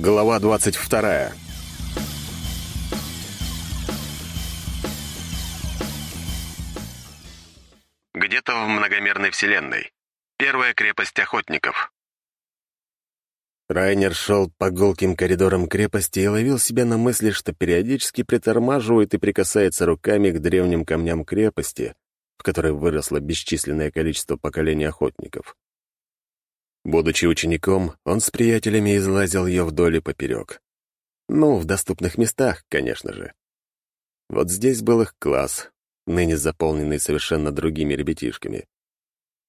Глава 22. Где-то в многомерной вселенной. Первая крепость охотников. Райнер шел по гулким коридорам крепости и ловил себя на мысли, что периодически притормаживает и прикасается руками к древним камням крепости, в которой выросло бесчисленное количество поколений охотников. Будучи учеником, он с приятелями излазил ее вдоль и поперек. Ну, в доступных местах, конечно же. Вот здесь был их класс, ныне заполненный совершенно другими ребятишками.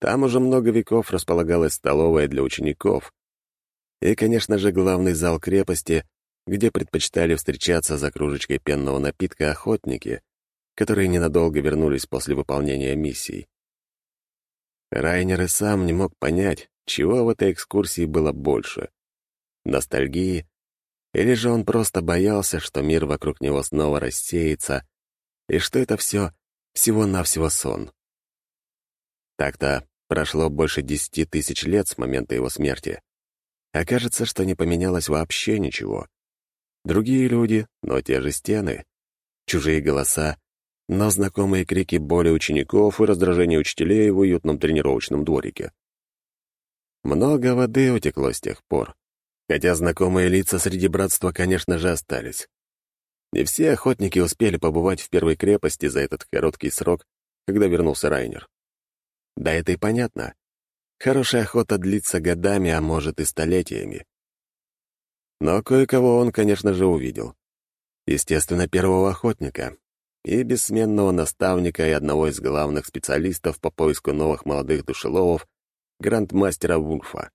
Там уже много веков располагалась столовая для учеников. И, конечно же, главный зал крепости, где предпочитали встречаться за кружечкой пенного напитка охотники, которые ненадолго вернулись после выполнения миссий. Райнер и сам не мог понять, чего в этой экскурсии было больше? Ностальгии? Или же он просто боялся, что мир вокруг него снова рассеется, и что это все всего-навсего сон? Так-то прошло больше десяти тысяч лет с момента его смерти. Окажется, что не поменялось вообще ничего. Другие люди, но те же стены. Чужие голоса, но знакомые крики боли учеников и раздражения учителей в уютном тренировочном дворике. Много воды утекло с тех пор, хотя знакомые лица среди братства, конечно же, остались. Не все охотники успели побывать в первой крепости за этот короткий срок, когда вернулся Райнер. Да это и понятно. Хорошая охота длится годами, а может и столетиями. Но кое-кого он, конечно же, увидел. Естественно, первого охотника и бессменного наставника и одного из главных специалистов по поиску новых молодых душеловов грандмастера Вульфа.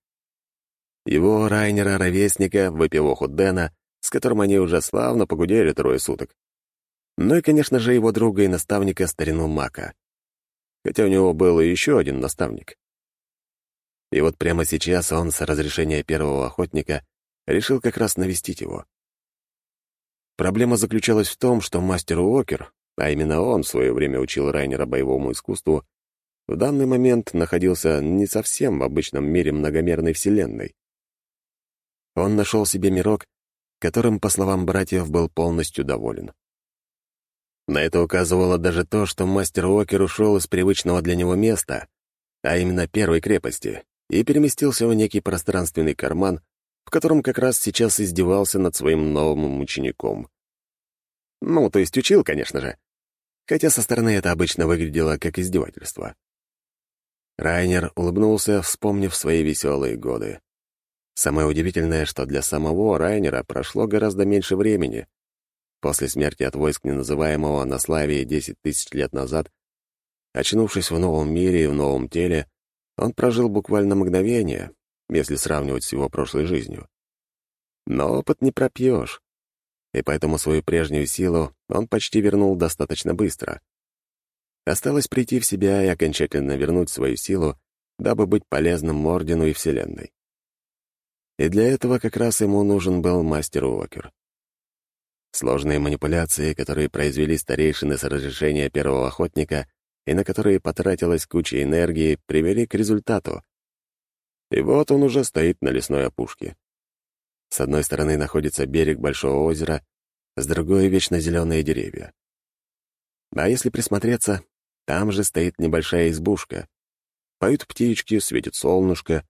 Его Райнера-ровесника, выпивоху Дэна, с которым они уже славно погудели трое суток. Ну и, конечно же, его друга и наставника старину Мака. Хотя у него был и еще один наставник. И вот прямо сейчас он, с разрешения первого охотника, решил как раз навестить его. Проблема заключалась в том, что мастер Уокер, а именно он в свое время учил Райнера боевому искусству, в данный момент находился не совсем в обычном мире многомерной вселенной. Он нашел себе мирок, которым, по словам братьев, был полностью доволен. На это указывало даже то, что мастер Уокер ушел из привычного для него места, а именно первой крепости, и переместился в некий пространственный карман, в котором как раз сейчас издевался над своим новым учеником. Ну, то есть учил, конечно же. Хотя со стороны это обычно выглядело как издевательство. Райнер улыбнулся, вспомнив свои веселые годы. Самое удивительное, что для самого Райнера прошло гораздо меньше времени. После смерти от войск неназываемого на Славии 10 тысяч лет назад, очнувшись в новом мире и в новом теле, он прожил буквально мгновение, если сравнивать с его прошлой жизнью. Но опыт не пропьешь, и поэтому свою прежнюю силу он почти вернул достаточно быстро — Осталось прийти в себя и окончательно вернуть свою силу, дабы быть полезным Ордену и Вселенной. И для этого как раз ему нужен был мастер Уокер. Сложные манипуляции, которые произвели старейшины с разрешения первого охотника и на которые потратилась куча энергии, привели к результату. И вот он уже стоит на лесной опушке. С одной стороны находится берег большого озера, с другой — вечно зеленые деревья. А если присмотреться, там же стоит небольшая избушка. Поют птички, светит солнышко.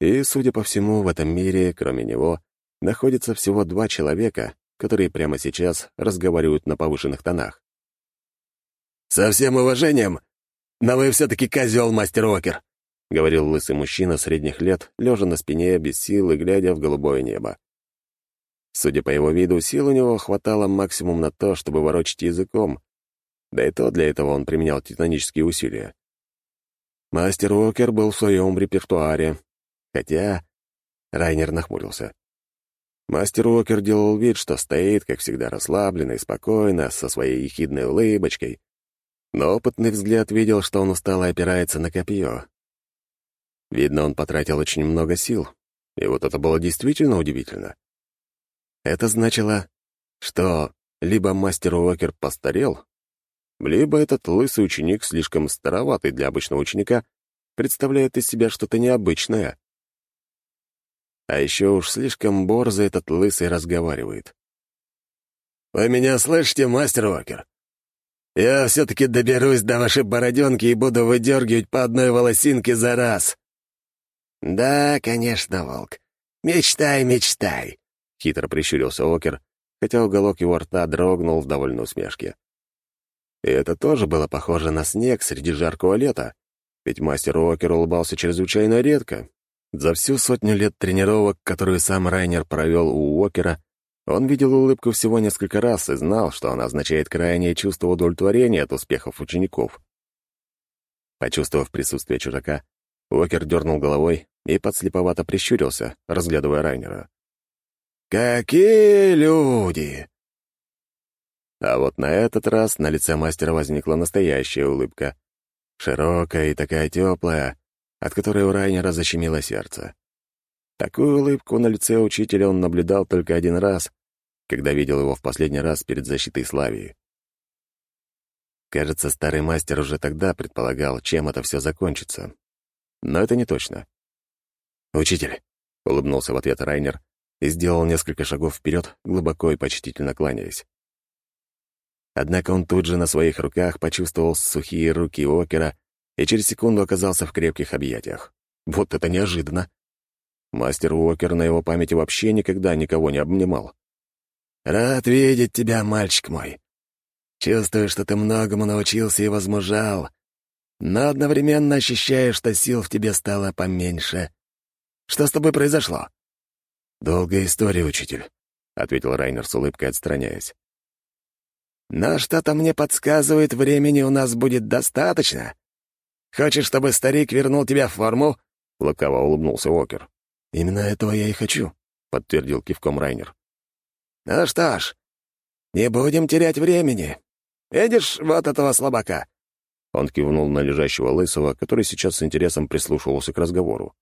И, судя по всему, в этом мире, кроме него, находится всего два человека, которые прямо сейчас разговаривают на повышенных тонах. «Со всем уважением, но вы все-таки козел, мастер Окер», — говорил лысый мужчина средних лет, лежа на спине, без сил и глядя в голубое небо. Судя по его виду, сил у него хватало максимум на то, чтобы ворочать языком, да и то для этого он применял титанические усилия. Мастер Уокер был в своем репертуаре, хотя... Райнер нахмурился. Мастер Уокер делал вид, что стоит, как всегда, расслабленно и спокойно, со своей ехидной улыбочкой, но опытный взгляд видел, что он устало опирается на копье. Видно, он потратил очень много сил, и вот это было действительно удивительно. Это значило, что либо мастер Уокер постарел, либо этот лысый ученик, слишком староватый для обычного ученика, представляет из себя что-то необычное. А еще уж слишком борзо этот лысый разговаривает. «Вы меня слышите, мастер Уокер? Я все-таки доберусь до вашей бороденки и буду выдергивать по одной волосинке за раз». «Да, конечно, волк. Мечтай, мечтай», — хитро прищурился Уокер, хотя уголок его рта дрогнул в довольной усмешке. И это тоже было похоже на снег среди жаркого лета, ведь мастер Уокер улыбался чрезвычайно редко. За всю сотню лет тренировок, которую сам Райнер провел у Уокера, он видел улыбку всего несколько раз и знал, что она означает крайнее чувство удовлетворения от успехов учеников. Почувствовав присутствие чужака, Уокер дернул головой и подслеповато прищурился, разглядывая Райнера. «Какие люди!» А вот на этот раз на лице мастера возникла настоящая улыбка. Широкая и такая теплая, от которой у Райнера защемило сердце. Такую улыбку на лице учителя он наблюдал только один раз, когда видел его в последний раз перед защитой Славии. Кажется, старый мастер уже тогда предполагал, чем это все закончится. Но это не точно. «Учитель», — улыбнулся в ответ Райнер и сделал несколько шагов вперед, глубоко и почтительно кланяясь. Однако он тут же на своих руках почувствовал сухие руки Окера и через секунду оказался в крепких объятиях. Вот это неожиданно. Мастер Уокер на его памяти вообще никогда никого не обнимал. «Рад видеть тебя, мальчик мой. Чувствую, что ты многому научился и возмужал, но одновременно ощущаю, что сил в тебе стало поменьше. Что с тобой произошло?» «Долгая история, учитель», — ответил Райнер с улыбкой, отстраняясь. Но что-то мне подсказывает, времени у нас будет достаточно. Хочешь, чтобы старик вернул тебя в форму?» — лукаво улыбнулся Уокер. «Именно этого я и хочу», — подтвердил кивком Райнер. «Ну что ж, не будем терять времени. Видишь вот этого слабака?» Он кивнул на лежащего лысого, который сейчас с интересом прислушивался к разговору.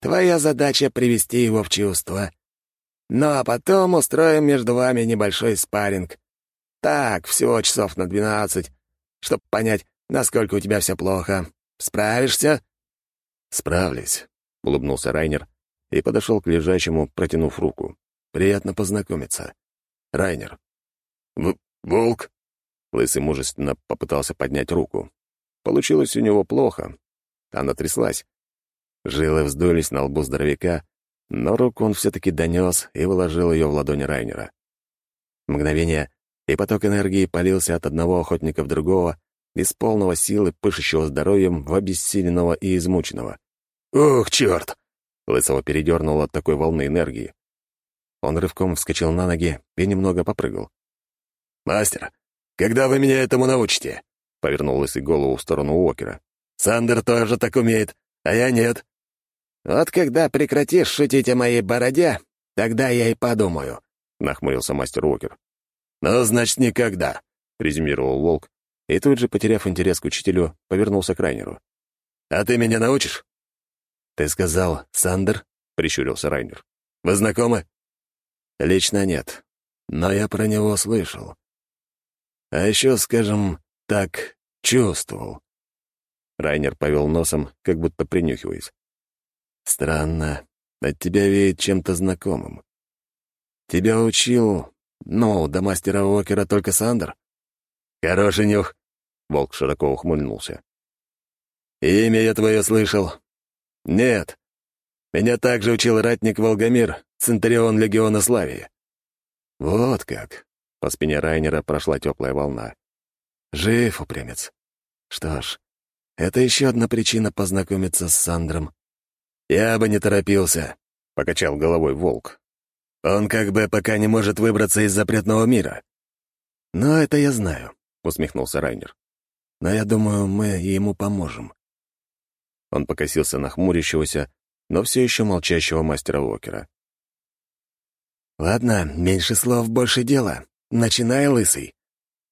«Твоя задача — привести его в чувство. Ну а потом устроим между вами небольшой спарринг. Так, всего часов на двенадцать, чтобы понять, насколько у тебя все плохо. Справишься?» «Справлюсь», — улыбнулся Райнер и подошел к лежащему, протянув руку. «Приятно познакомиться. Райнер». В «Волк?» Лысый мужественно попытался поднять руку. Получилось у него плохо. Она тряслась. Жилы вздулись на лбу здоровяка, но руку он все-таки донес и вложил ее в ладони Райнера. Мгновение, и поток энергии полился от одного охотника в другого, из полного силы, пышущего здоровьем, в обессиленного и измученного. «Ух, черт!» Лысого передернуло от такой волны энергии. Он рывком вскочил на ноги и немного попрыгал. «Мастер, когда вы меня этому научите?» — повернул Лысый голову в сторону Уокера. «Сандер тоже так умеет, а я нет». «Вот когда прекратишь шутить о моей бороде, тогда я и подумаю», — нахмурился мастер Уокер. «Ну, значит, никогда», — резюмировал Волк, и тут же, потеряв интерес к учителю, повернулся к Райнеру. «А ты меня научишь?» «Ты сказал, Сандер?» — прищурился Райнер. «Вы знакомы?» «Лично нет, но я про него слышал. А еще, скажем так, чувствовал». Райнер повел носом, как будто принюхиваясь. «Странно, от тебя веет чем-то знакомым. Тебя учил «Ну, до мастера Уокера только Сандер». «Хороший нюх», — Волк широко ухмыльнулся. «Имя я твое слышал». «Нет. Меня также учил ратник Волгомир, Центурион Легиона Славии». «Вот как». По спине Райнера прошла теплая волна. «Жив, упрямец. Что ж, это еще одна причина познакомиться с Сандром». «Я бы не торопился», — покачал головой Волк. Он как бы пока не может выбраться из запретного мира. «Но это я знаю», — усмехнулся Райнер. «Но я думаю, мы ему поможем». Он покосился на хмурящегося, но все еще молчащего мастера Уокера. «Ладно, меньше слов, больше дела. Начинай, лысый».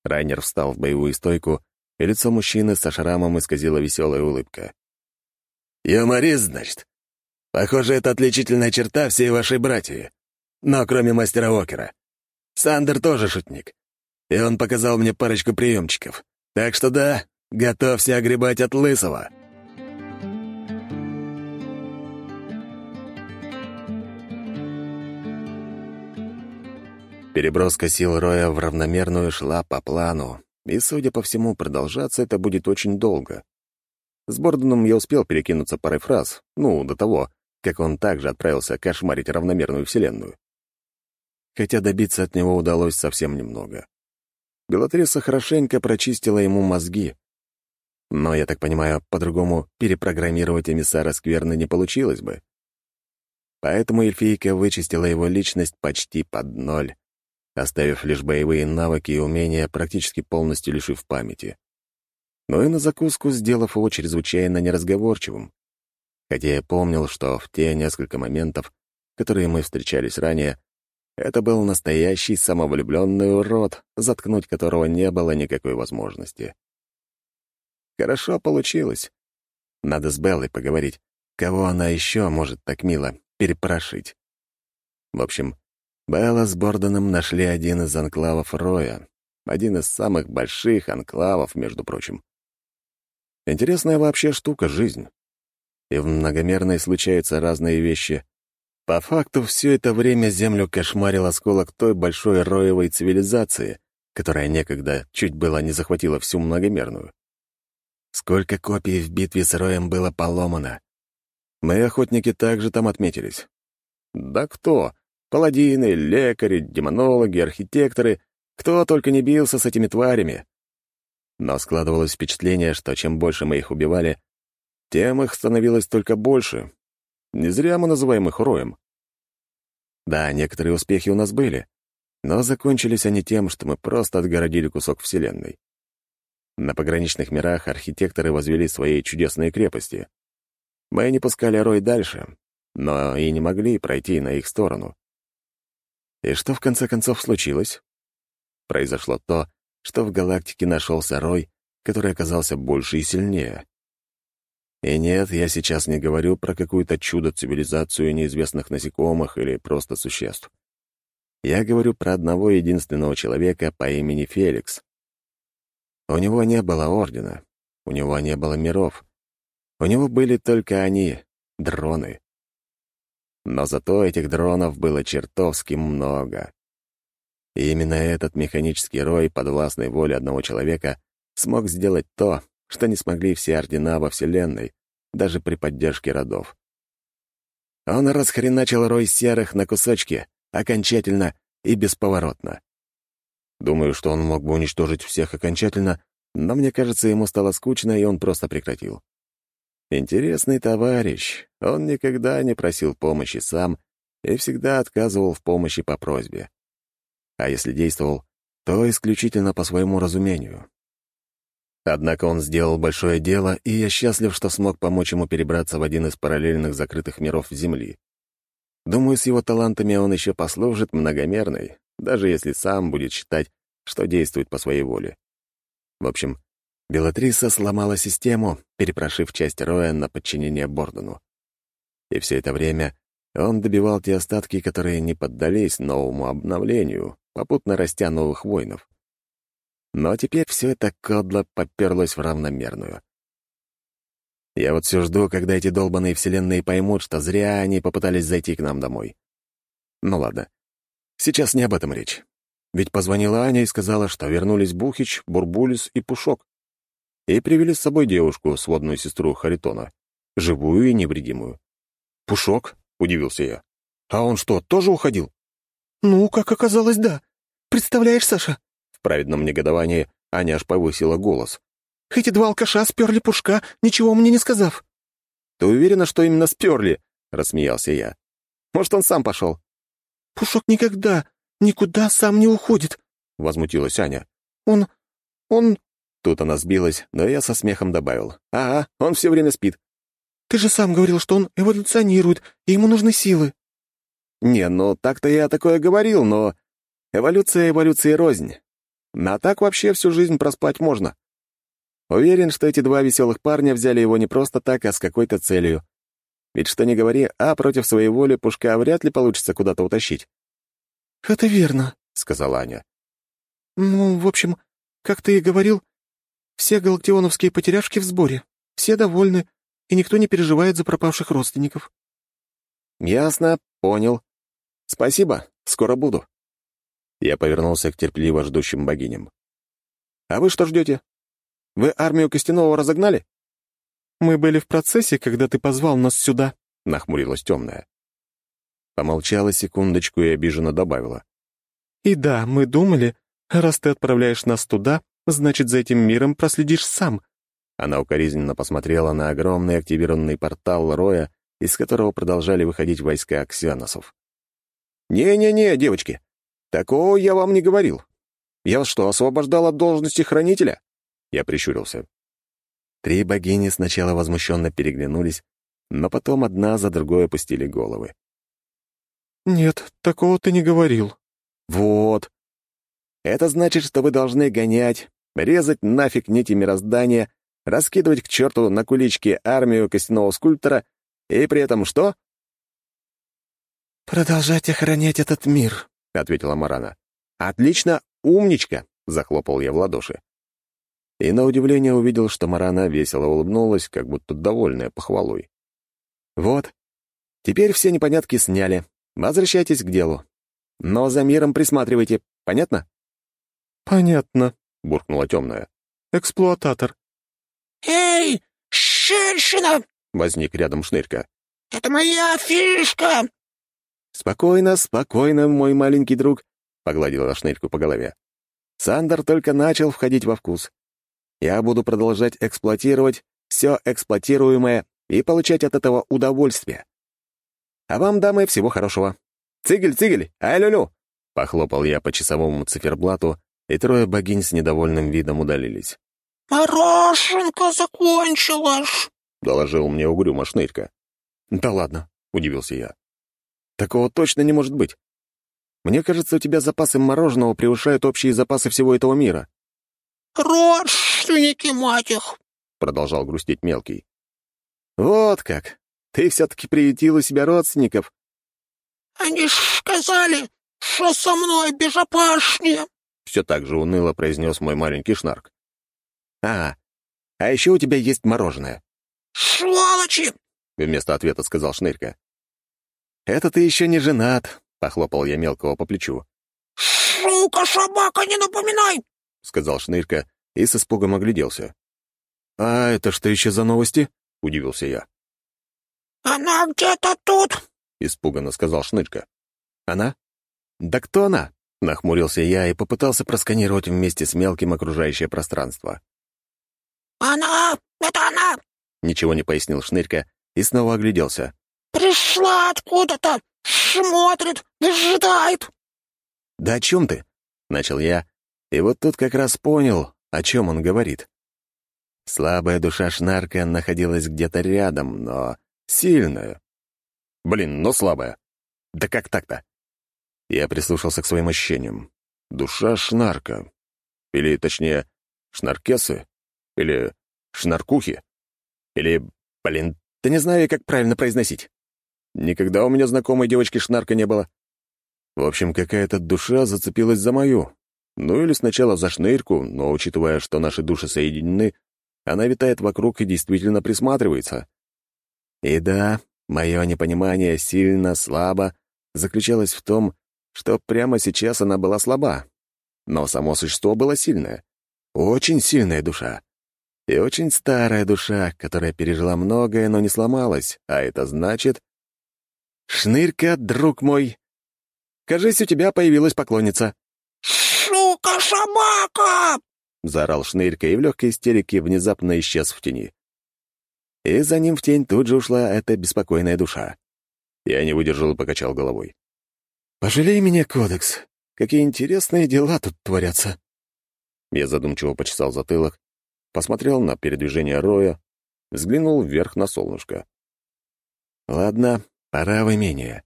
Райнер встал в боевую стойку, и лицо мужчины со шрамом исказила веселая улыбка. «Юморист, значит? Похоже, это отличительная черта всей вашей братьи но кроме мастера Окера. Сандер тоже шутник. И он показал мне парочку приемчиков. Так что да, готовься огребать от лысого. Переброска сил Роя в равномерную шла по плану, и, судя по всему, продолжаться это будет очень долго. С Бордоном я успел перекинуться парой фраз, ну, до того, как он также отправился кошмарить равномерную вселенную. Хотя добиться от него удалось совсем немного. Белатриса хорошенько прочистила ему мозги. Но, я так понимаю, по-другому перепрограммировать эмиссара скверны не получилось бы. Поэтому эльфийка вычистила его личность почти под ноль, оставив лишь боевые навыки и умения, практически полностью лишив памяти. Но и на закуску сделав его чрезвычайно неразговорчивым. Хотя я помнил, что в те несколько моментов, которые мы встречались ранее, это был настоящий самовлюбленный урод, заткнуть которого не было никакой возможности. Хорошо получилось. Надо с Беллой поговорить, кого она еще может так мило перепрошить. В общем, Белла с Бордоном нашли один из анклавов Роя, один из самых больших анклавов, между прочим. Интересная вообще штука — жизнь. И в многомерной случаются разные вещи, по факту, все это время Землю кошмарил осколок той большой роевой цивилизации, которая некогда чуть было не захватила всю многомерную. Сколько копий в битве с роем было поломано. Мои охотники также там отметились. Да кто? Паладины, лекари, демонологи, архитекторы. Кто только не бился с этими тварями. Но складывалось впечатление, что чем больше мы их убивали, тем их становилось только больше, не зря мы называем их роем. Да, некоторые успехи у нас были, но закончились они тем, что мы просто отгородили кусок Вселенной. На пограничных мирах архитекторы возвели свои чудесные крепости. Мы не пускали рой дальше, но и не могли пройти на их сторону. И что в конце концов случилось? Произошло то, что в галактике нашелся рой, который оказался больше и сильнее. И нет, я сейчас не говорю про какую-то чудо-цивилизацию неизвестных насекомых или просто существ. Я говорю про одного единственного человека по имени Феликс. У него не было ордена, у него не было миров. У него были только они — дроны. Но зато этих дронов было чертовски много. И именно этот механический рой, подвластной воле одного человека, смог сделать то, что не смогли все ордена во Вселенной, даже при поддержке родов. Он расхреначил рой серых на кусочки, окончательно и бесповоротно. Думаю, что он мог бы уничтожить всех окончательно, но мне кажется, ему стало скучно, и он просто прекратил. Интересный товарищ, он никогда не просил помощи сам и всегда отказывал в помощи по просьбе. А если действовал, то исключительно по своему разумению. Однако он сделал большое дело, и я счастлив, что смог помочь ему перебраться в один из параллельных закрытых миров Земли. Думаю, с его талантами он еще послужит многомерной, даже если сам будет считать, что действует по своей воле. В общем, Белатриса сломала систему, перепрошив часть Роя на подчинение Бордону. И все это время он добивал те остатки, которые не поддались новому обновлению, попутно растя новых воинов. Но теперь все это кодло поперлось в равномерную. Я вот все жду, когда эти долбаные вселенные поймут, что зря они попытались зайти к нам домой. Ну ладно. Сейчас не об этом речь. Ведь позвонила Аня и сказала, что вернулись Бухич, Бурбулис и Пушок. И привели с собой девушку, сводную сестру Харитона, живую и невредимую. «Пушок?» — удивился я. «А он что, тоже уходил?» «Ну, как оказалось, да. Представляешь, Саша, в праведном негодовании Аня аж повысила голос. «Эти два алкаша сперли пушка, ничего мне не сказав». «Ты уверена, что именно сперли?» — рассмеялся я. «Может, он сам пошел?» «Пушок никогда, никуда сам не уходит», — возмутилась Аня. «Он... он...» Тут она сбилась, но я со смехом добавил. «Ага, он все время спит». «Ты же сам говорил, что он эволюционирует, и ему нужны силы». «Не, ну так-то я такое говорил, но... Эволюция эволюции рознь. А так вообще всю жизнь проспать можно. Уверен, что эти два веселых парня взяли его не просто так, а с какой-то целью. Ведь что ни говори, а против своей воли Пушка вряд ли получится куда-то утащить. «Это верно», — сказала Аня. «Ну, в общем, как ты и говорил, все галактионовские потеряшки в сборе, все довольны, и никто не переживает за пропавших родственников». «Ясно, понял. Спасибо, скоро буду». Я повернулся к терпеливо ждущим богиням. «А вы что ждете? Вы армию Костяного разогнали?» «Мы были в процессе, когда ты позвал нас сюда», — нахмурилась темная. Помолчала секундочку и обиженно добавила. «И да, мы думали, раз ты отправляешь нас туда, значит, за этим миром проследишь сам». Она укоризненно посмотрела на огромный активированный портал Роя, из которого продолжали выходить войска ксяносов. «Не-не-не, девочки, такого я вам не говорил. Я вас что, освобождал от должности хранителя?» Я прищурился. Три богини сначала возмущенно переглянулись, но потом одна за другой опустили головы. «Нет, такого ты не говорил». «Вот. Это значит, что вы должны гонять, резать нафиг нити мироздания, раскидывать к черту на куличке армию костяного скульптора и при этом что?» «Продолжать охранять этот мир», — ответила Марана. «Отлично, умничка!» — захлопал я в ладоши. И на удивление увидел, что Марана весело улыбнулась, как будто довольная похвалой. «Вот, теперь все непонятки сняли. Возвращайтесь к делу. Но за миром присматривайте, понятно?» «Понятно», — буркнула темная. «Эксплуататор». «Эй, женщина!» — возник рядом шнырька. «Это моя фишка!» «Спокойно, спокойно, мой маленький друг», — погладила шнырьку по голове. «Сандер только начал входить во вкус. Я буду продолжать эксплуатировать все эксплуатируемое и получать от этого удовольствие. А вам, дамы, всего хорошего. Цигель, цигель, ай-лю-лю!» Похлопал я по часовому циферблату, и трое богинь с недовольным видом удалились. «Морошенко закончилась!» — доложил мне угрюмо шнырька. «Да ладно», — удивился я. «Такого точно не может быть. Мне кажется, у тебя запасы мороженого превышают общие запасы всего этого мира». «Родственники, мать их!» — продолжал грустить мелкий. «Вот как! Ты все-таки приютил у себя родственников!» «Они ж сказали, что со мной безопаснее!» Все так же уныло произнес мой маленький шнарк. «А, а еще у тебя есть мороженое». «Сволочи!» — вместо ответа сказал Шнырька. «Это ты еще не женат», — похлопал я мелкого по плечу. «Сука, собака, не напоминай!» — сказал Шнырька и с испугом огляделся. «А это что еще за новости?» — удивился я. «Она где-то тут!» — испуганно сказал Шнырька. «Она? Да кто она?» — нахмурился я и попытался просканировать вместе с мелким окружающее пространство. «Она! Это она!» — ничего не пояснил Шнырька и снова огляделся. «Пришла откуда-то! Смотрит! Ждает!» «Да о чем ты?» — начал я, и вот тут как раз понял, о чем он говорит. Слабая душа Шнарка находилась где-то рядом, но сильная. Блин, но слабая. Да как так-то? Я прислушался к своим ощущениям. Душа Шнарка. Или, точнее, Шнаркесы. Или Шнаркухи. Или, блин, да не знаю, как правильно произносить. Никогда у меня знакомой девочки Шнарка не было. В общем, какая-то душа зацепилась за мою. Ну или сначала за шнырьку, но учитывая, что наши души соединены, она витает вокруг и действительно присматривается. И да, мое непонимание сильно слабо заключалось в том, что прямо сейчас она была слаба. Но само существо было сильное. Очень сильная душа. И очень старая душа, которая пережила многое, но не сломалась, а это значит... «Шнырька, друг мой, кажись, у тебя появилась поклонница». «Сука, собака!» — заорал Шнырька и в легкой истерике внезапно исчез в тени. И за ним в тень тут же ушла эта беспокойная душа. Я не выдержал и покачал головой. «Пожалей меня, Кодекс. Какие интересные дела тут творятся». Я задумчиво почесал затылок, посмотрел на передвижение Роя, взглянул вверх на солнышко. «Ладно, пора в имение.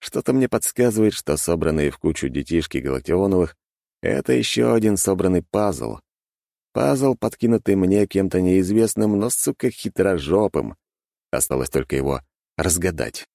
Что-то мне подсказывает, что собранные в кучу детишки Галактионовых — это еще один собранный пазл. Пазл, подкинутый мне кем-то неизвестным, но, сука, хитрожопым. Осталось только его разгадать.